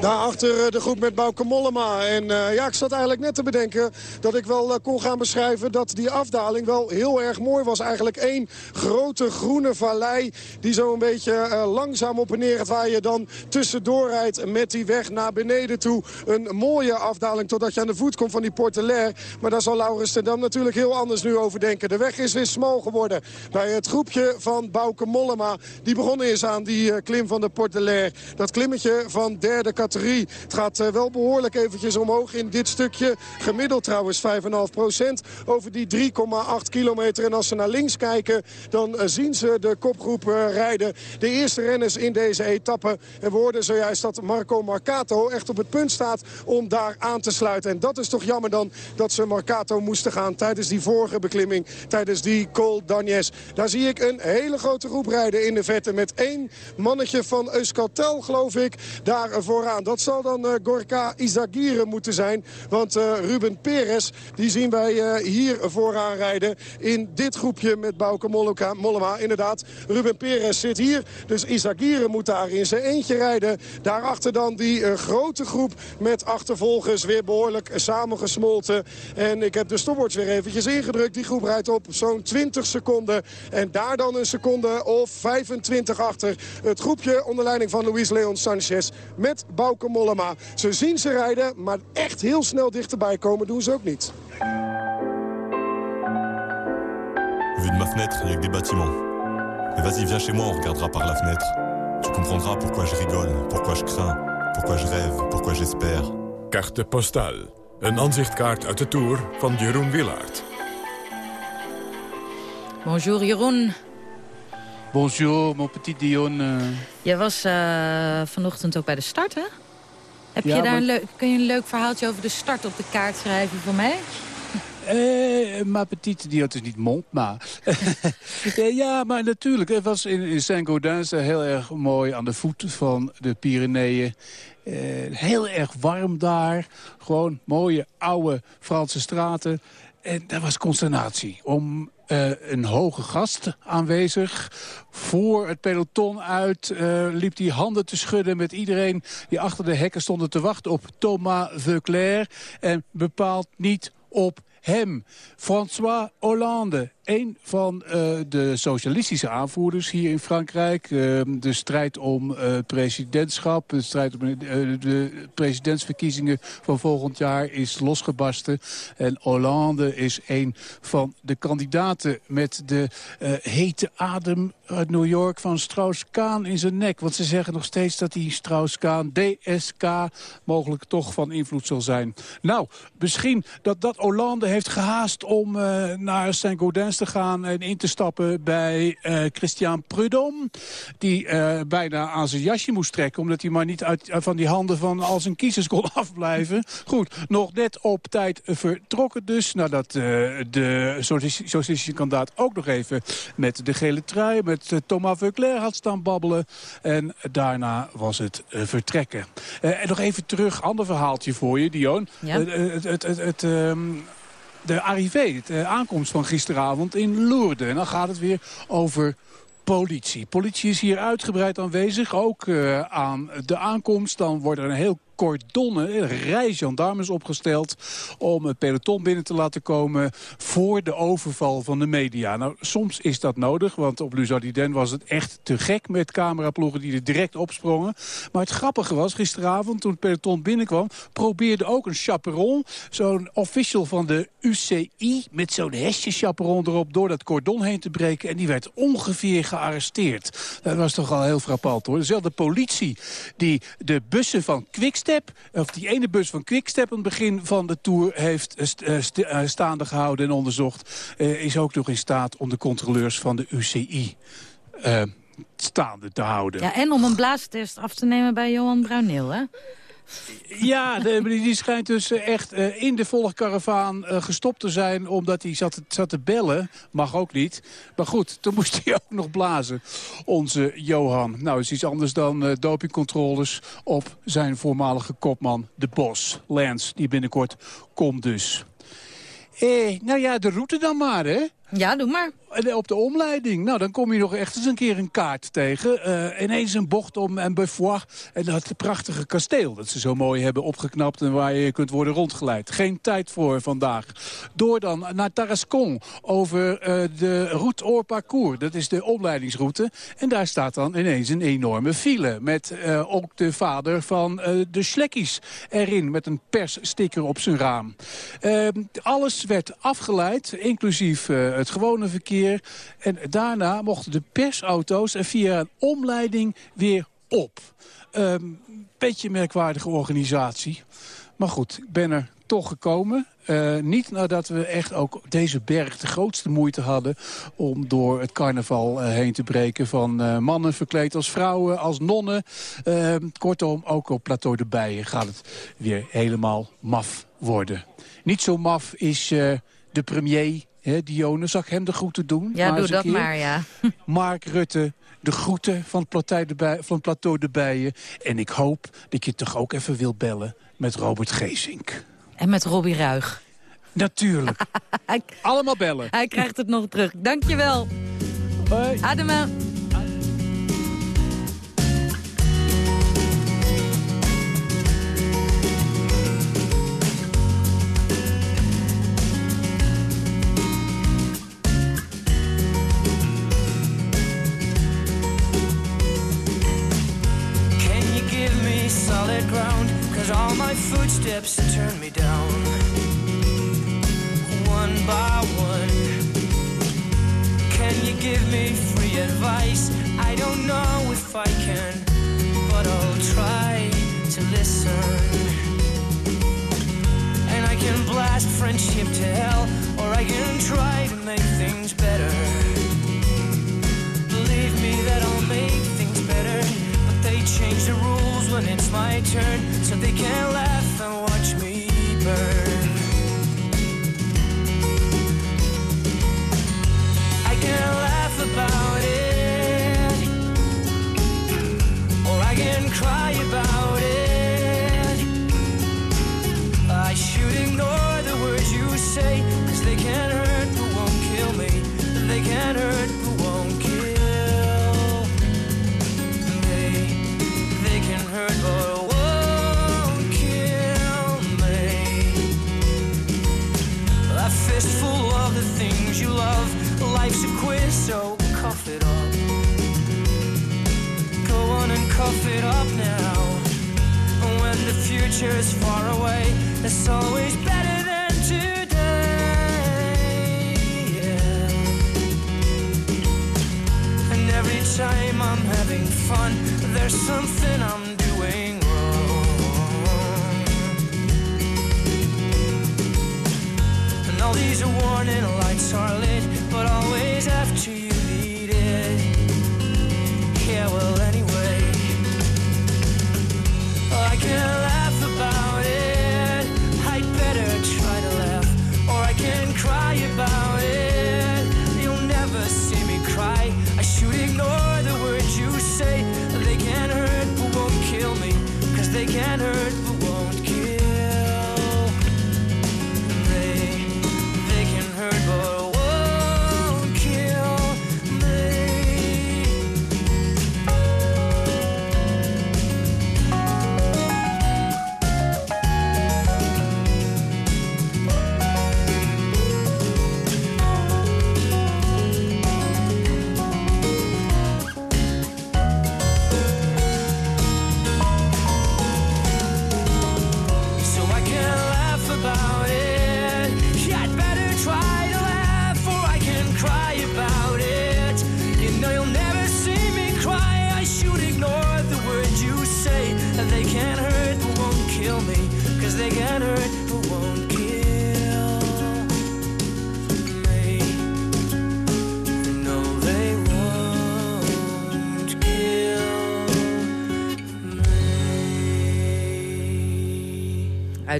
Daarachter de groep met Bouke Mollema. En uh, ja, ik zat eigenlijk net te bedenken dat ik wel uh, kon gaan beschrijven... dat die afdaling wel heel erg mooi was. Eigenlijk één grote groene vallei die zo een beetje langzaam op en neer gaat... waar je dan tussendoor rijdt met die weg naar beneden toe. Een mooie afdaling totdat je aan de voet komt van die Portelair. Maar daar zal Laurens dan natuurlijk heel anders nu over denken. De weg is weer smal geworden bij het groepje van Bouke Mollema... die begonnen is aan die klim van de Portelair. Dat klimmetje van derde categorie. Het gaat uh, wel behoorlijk eventjes omhoog in dit stukje. Gemiddeld trouwens 5,5 procent over die 3,8 kilometer. En als ze naar links kijken, dan uh, zien ze de kopgroep uh, rijden. De eerste renners in deze etappe. En we hoorden zojuist dat Marco Marcato echt op het punt staat om daar aan te sluiten. En dat is toch jammer dan dat ze Marcato moesten gaan tijdens die vorige beklimming. Tijdens die Col d'Agnes. Daar zie ik een hele grote groep rijden in de vette. Met één mannetje van Euskaltel, geloof ik, daar vooraan. Dat zal dan uh, Gorka Izagirre moeten zijn. Want uh, Ruben Perez, die zien wij uh, hier vooraan rijden. In dit groepje met Bauke Mollema. Mollema. Inderdaad, Ruben Perez zit hier. Dus Izagirre moet daar in zijn eentje rijden. Daarachter dan die grote groep met achtervolgers. Weer behoorlijk samengesmolten. En ik heb de stopwatch weer eventjes ingedrukt. Die groep rijdt op zo'n 20 seconden. En daar dan een seconde of 25 achter. Het groepje onder leiding van Luis Leon Sanchez met Bauke Mollema. Ze zien ze rijden, maar echt heel snel dichterbij komen doen ze ook niet. Vu de ma fenêtre, il y a que des bâtiments. Mais vas-y, viens chez moi, on regardera par la fenêtre. Tu comprendras pourquoi je rigole, pourquoi je crains, pourquoi je rêve, pourquoi j'espère. Carte postale. Een aanzichtkaart uit de Tour van Jeroen Willaert. Bonjour Jeroen. Bonjour, mon petit Dion. Jij was uh, vanochtend ook bij de start, hè? Heb Ja, je daar maar- een leuk, kun je een leuk verhaaltje over de start op de kaart schrijven voor mij? Eh, ma petite Dion, het is niet mond, maar... (laughs) Eh, ja, maar natuurlijk. Het was in, in Saint-Gaudens heel erg mooi aan de voet van de Pyreneeën. Eh, heel erg warm daar. Gewoon mooie, oude Franse straten. En daar was consternatie. Om eh, een hoge gast aanwezig. Voor het peloton uit eh, liep hij handen te schudden met iedereen... die achter de hekken stonden te wachten op Thomas Veuclair. En bepaald niet op hem. François Hollande, een van eh, de socialistische aanvoerders hier in Frankrijk. Eh, de strijd om eh, presidentschap, de strijd om de presidentsverkiezingen van volgend jaar is losgebarsten. En Hollande is een van de kandidaten met de hete adem uit New York van Strauss-Kaan in zijn nek. Want ze zeggen nog steeds dat die Strauss-Kaan, DSK, mogelijk toch van invloed zal zijn. Nou, misschien dat dat Hollande heeft gehaast om naar Saint-Gaudens te gaan... en in te stappen bij eh, Christian Prudhomme. Die eh, bijna aan zijn jasje moest trekken... omdat hij maar niet uit, uit van die handen van al zijn kiezers kon (laughs) afblijven. Goed, nog net op tijd vertrokken dus. Nadat eh, de socialistische kandidaat ook nog even met de gele trui... met eh, Thomas Veuclair had staan babbelen. En daarna was het eh, vertrekken. Eh, en nog even terug, ander verhaaltje voor je, Dion. Ja. Eh, het, het, het, het, ehm, de arrivé, de aankomst van gisteravond in Lourdes. En dan gaat het weer over politie. Politie is hier uitgebreid aanwezig, ook eh, aan de aankomst. Dan worden er een heel cordonnen, een rij gendarmes opgesteld... om het peloton binnen te laten komen voor de overval van de media. Nou, soms is dat nodig, want op Luzardiden was het echt te gek... met cameraploegen die er direct opsprongen. Maar het grappige was, gisteravond toen het peloton binnenkwam... probeerde ook een chaperon, zo'n official van de UCI... met zo'n hesje-chaperon erop door dat cordon heen te breken... en die werd ongeveer gearresteerd. Dat was toch al heel frappant, hoor. Dezelfde politie die de bussen van Quickstep... of die ene bus van Quickstep aan het begin van de Tour... heeft eh, eh, eh, staande gehouden en onderzocht... is ook nog in staat om de controleurs van de UCI... staande te houden. Ja, en om een blaastest af te nemen bij Johan Bruineel, hè? Ja, die schijnt dus eh, echt eh, in de volgkaravaan eh, gestopt te zijn... omdat hij zat, zat te bellen. Mag ook niet. Maar goed, toen moest hij (laughs) ook nog blazen, onze Johan. Nou, is iets anders dan dopingcontroles op zijn voormalige kopman, de Bos. Lance, die binnenkort komt dus. Eh, nou ja, de route dan maar, hè? Ja, doe maar. En op de omleiding, nou dan kom je nog echt eens een keer een kaart tegen. Uh, ineens een bocht om en Beaufort en dat prachtige kasteel... dat ze zo mooi hebben opgeknapt en waar je kunt worden rondgeleid. Geen tijd voor vandaag. Door dan naar Tarascon over uh, de route au parcours. Dat is de omleidingsroute. En daar staat dan ineens een enorme file... met uh, ook de vader van de Schlekkies erin... met een perssticker op zijn raam. Ehm, alles werd afgeleid, inclusief het gewone verkeer en daarna mochten de persauto's er via een omleiding weer op. Um, beetje merkwaardige organisatie. Maar goed, ik ben er toch gekomen. Uh, niet nadat we echt ook deze berg de grootste moeite hadden... om door het carnaval uh, heen te breken van uh, mannen verkleed als vrouwen, als nonnen. Ehm, kortom, ook op Plateau de Bijen gaat het weer helemaal maf worden. Niet zo maf is de premier He, Dione, zag hem de groeten doen? Ja, doe dat maar, ja. (laughs) Mark Rutte, de groeten van, de van Plateau de Bijen. En ik hoop dat je toch ook even wil bellen met Robert Geesink. En met Robbie Ruig. Natuurlijk. (laughs) Allemaal bellen. Hij krijgt het nog terug. Dankjewel. Hoi. Adema. Footsteps turn me down. One by one. Can you give me free advice? I don't know if I can But I'll try to listen. And I can blast friendship to hell Or I can try to make things better. Believe me that I'll make things better But they change the rules when it's my turn so they can't laugh future is far away, it's always better than today. Yeah. And every time I'm having fun, there's something I'm doing wrong. And all these are warning lights are lit, but always after you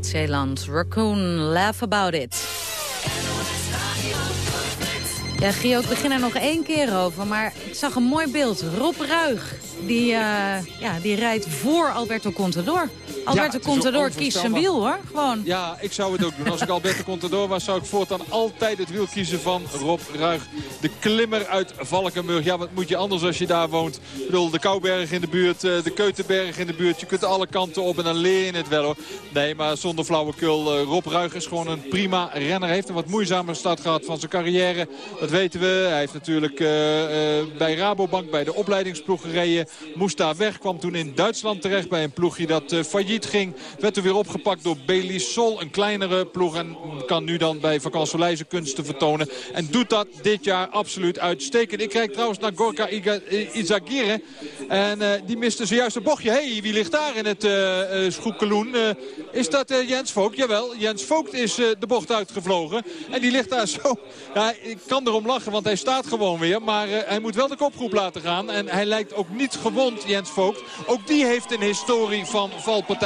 Zeeland, Raccoon, Laugh About It. Ja, Gio, ik begin er nog één keer over, maar ik zag een mooi beeld. Rob Ruig, die, uh, ja, die rijdt voor Alberto Contador. Alberto ja, Contador kiest zijn wiel, hoor. Gewoon. Ja, ik zou het ook doen. Als ik Alberto Contador was, zou ik voortaan altijd het wiel kiezen van Rob Ruig. De klimmer uit Valkenburg. Ja, wat moet je anders als je daar woont? Ik bedoel, de Kouberg in de buurt, eh, de Keutenberg in de buurt. Je kunt alle kanten op en dan leer je het wel, hoor. Nee, maar zonder flauwekul. Uh, Rob Ruig is gewoon een prima renner. Heeft een wat moeizame start gehad van zijn carrière. Dat weten we. Hij heeft natuurlijk uh, bij Rabobank bij de opleidingsploeg gereden. Moest daar weg. Kwam toen in Duitsland terecht bij een ploegje dat uh, failliet ging. Werd er weer opgepakt door Belisol. Een kleinere ploeg. En kan nu dan bij Vakantie kunsten vertonen. En doet dat dit jaar absoluut uitstekend. Ik kijk trouwens naar Gorka Izagirre. En die miste zojuist een bochtje. Hé, hey, wie ligt daar in het uh, schoekeloen? is dat Jens Vogt? Jawel, Jens Vogt is de bocht uitgevlogen. En die ligt daar zo. (laughs) Ja, ik kan erom lachen, want hij staat gewoon weer. Maar uh, hij moet wel de kopgroep laten gaan. En hij lijkt ook niet gewond, Jens Vogt. Ook die heeft een historie van valpartijen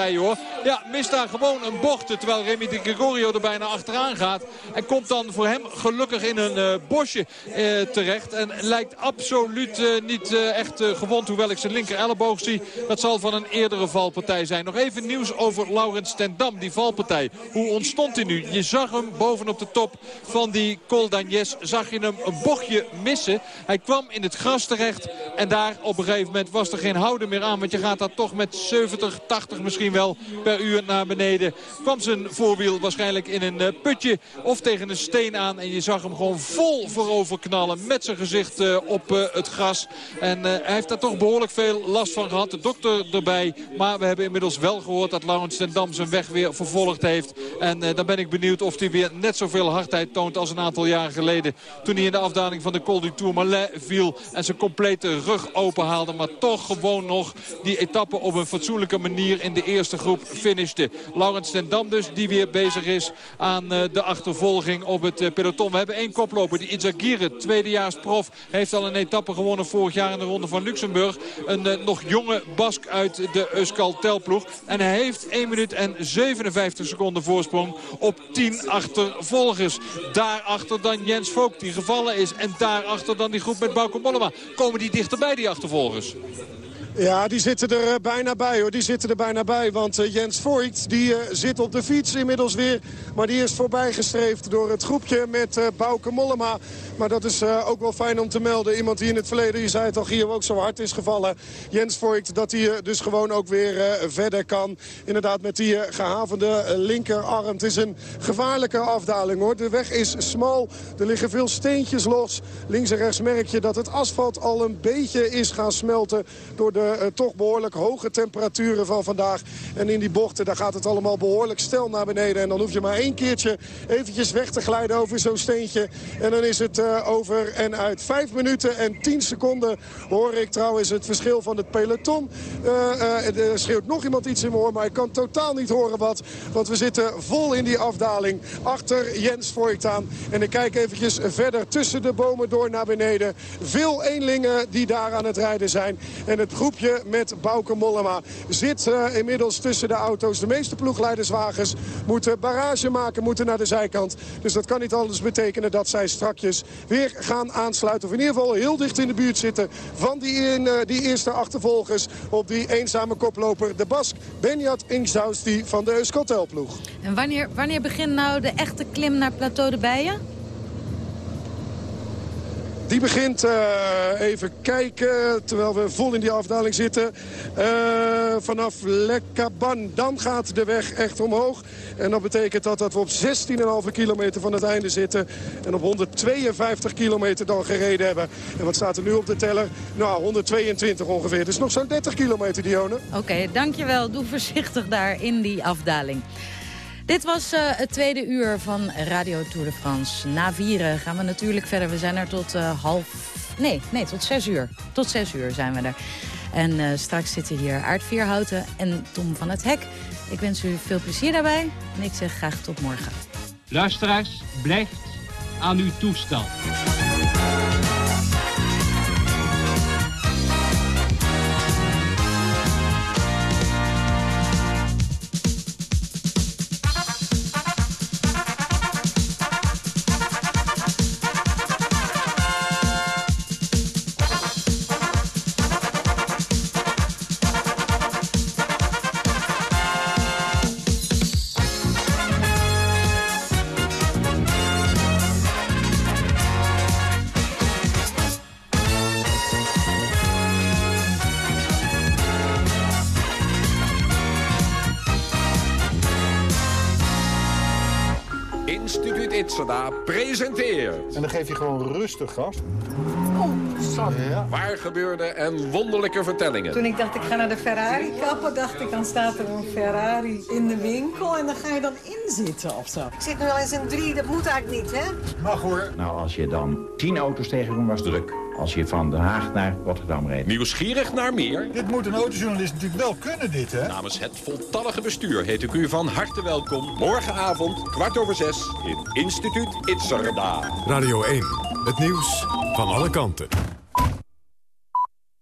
Ja, mist daar gewoon een bocht. Terwijl Remy de Gregorio er bijna achteraan gaat. En komt dan voor hem gelukkig in een uh, bosje uh, terecht. En lijkt absoluut niet echt gewond. Hoewel ik zijn linker elleboog zie. Dat zal van een eerdere valpartij zijn. Nog even nieuws over Laurens ten Dam, die valpartij. Hoe ontstond hij nu? Je zag hem bovenop de top van die Col d'Agnes. Zag je hem een bochtje missen. Hij kwam in het gras terecht. En daar op een gegeven moment was er geen houden meer aan. Want je gaat daar toch met 70, 80 misschien wel per uur naar beneden. Kwam zijn voorwiel waarschijnlijk in een putje of tegen een steen aan. En je zag hem gewoon vol voorover knallen met zijn gezicht uh, op uh, het gras. En hij heeft daar toch behoorlijk veel last van gehad. De dokter erbij. Maar we hebben inmiddels wel gehoord dat Laurens ten Dam zijn weg weer vervolgd heeft. En dan ben ik benieuwd of hij weer net zoveel hardheid toont als een aantal jaren geleden. Toen hij in de afdaling van de Col du Tourmalet viel. En zijn complete rug openhaalde. Maar toch gewoon nog die etappe op een fatsoenlijke manier in de eerste groep finishte. Laurens ten Dam dus die weer bezig is aan de achtervolging op het peloton. We hebben één koploper. Die Itzagire, tweedejaars prof. Heeft al een etappe gewonnen vorig jaar in de Ronde van Luxemburg. Een nog jonge Bask uit de Euskaltel-ploeg. En hij heeft 1 minuut en 57 seconden voorsprong op 10 achtervolgers. Daarachter dan Jens Vogt die gevallen is. En daarachter dan die groep met Bauke Mollema. Komen die dichterbij die achtervolgers? Ja, die zitten er uh, bijna bij hoor. Die zitten er bijna bij. Want uh, Jens Voigt die uh, zit op de fiets inmiddels weer. Maar die is voorbijgestreefd door het groepje met Bouke Mollema. Maar dat is ook wel fijn om te melden. Iemand die in het verleden, je zei het al, hier ook zo hard is gevallen. Jens Voigt, dat hij dus gewoon ook weer verder kan. Inderdaad met die gehavende linkerarm. Het is een gevaarlijke afdaling hoor. De weg is smal. Er liggen veel steentjes los. Links en rechts merk je dat het asfalt al een beetje is gaan smelten door de uh, toch behoorlijk hoge temperaturen van vandaag. En in die bochten, daar gaat het allemaal behoorlijk stel naar beneden. En dan hoef je maar één keertje eventjes weg te glijden over zo'n steentje. En dan is het uh, over en uit. Vijf minuten en tien seconden hoor ik trouwens het verschil van het peloton. Er schreeuwt nog iemand iets in mijn oor, maar ik kan totaal niet horen wat. Want we zitten vol in die afdaling achter Jens Voigt aan. En ik kijk eventjes verder tussen de bomen door naar beneden. Veel eenlingen die daar aan het rijden zijn. En het groep met Bouke Mollema. Zit uh, inmiddels tussen de auto's. De meeste ploegleiderswagens moeten barrage maken, moeten naar de zijkant. Dus dat kan niet anders betekenen dat zij strakjes weer gaan aansluiten. Of in ieder geval heel dicht in de buurt zitten van die, in, uh, die eerste achtervolgers op die eenzame koploper. De Bask Benjat Inkzausti van de Euskaltel-ploeg. En wanneer, wanneer begint nou de echte klim naar Plateau de Bijen? Die begint, uh, even kijken, terwijl we vol in die afdaling zitten. Uh, vanaf Le Caban, dan gaat de weg echt omhoog. En dat betekent dat, dat we op 16,5 kilometer van het einde zitten. En op 152 kilometer dan gereden hebben. En wat staat er nu op de teller? Nou, 122 ongeveer. Dus nog zo'n 30 kilometer, Dione. Oké, dankjewel. Doe voorzichtig daar in die afdaling. Dit was uh, het tweede uur van Radio Tour de France. Na vieren gaan we natuurlijk verder. We zijn er tot uh, half... Nee, nee, tot zes uur. Tot zes uur zijn we er. En uh, straks zitten hier Aard Vierhouten en Tom van het Hek. Ik wens u veel plezier daarbij en ik zeg graag tot morgen. Luisteraars, blijft aan uw toestel. Geef je gewoon rustig gas. Oh, Waar gebeurde en wonderlijke vertellingen. Toen ik dacht, ik ga naar de Ferrari kappen, dacht ik, dan staat er een Ferrari in de winkel en dan ga je dan inzitten of zo. Ik zit nu al eens in drie, dat moet eigenlijk niet, hè? Mag hoor. Nou, als je dan tien auto's tegenkomt, was druk. Als je van Den Haag naar Rotterdam reed. Nieuwsgierig naar meer? Dit moet een autojournalist natuurlijk wel kunnen, dit, hè? Namens het voltallige bestuur heet ik u van harte welkom. Morgenavond, kwart over zes, in Instituut Itzerda. Radio 1, het nieuws van alle kanten.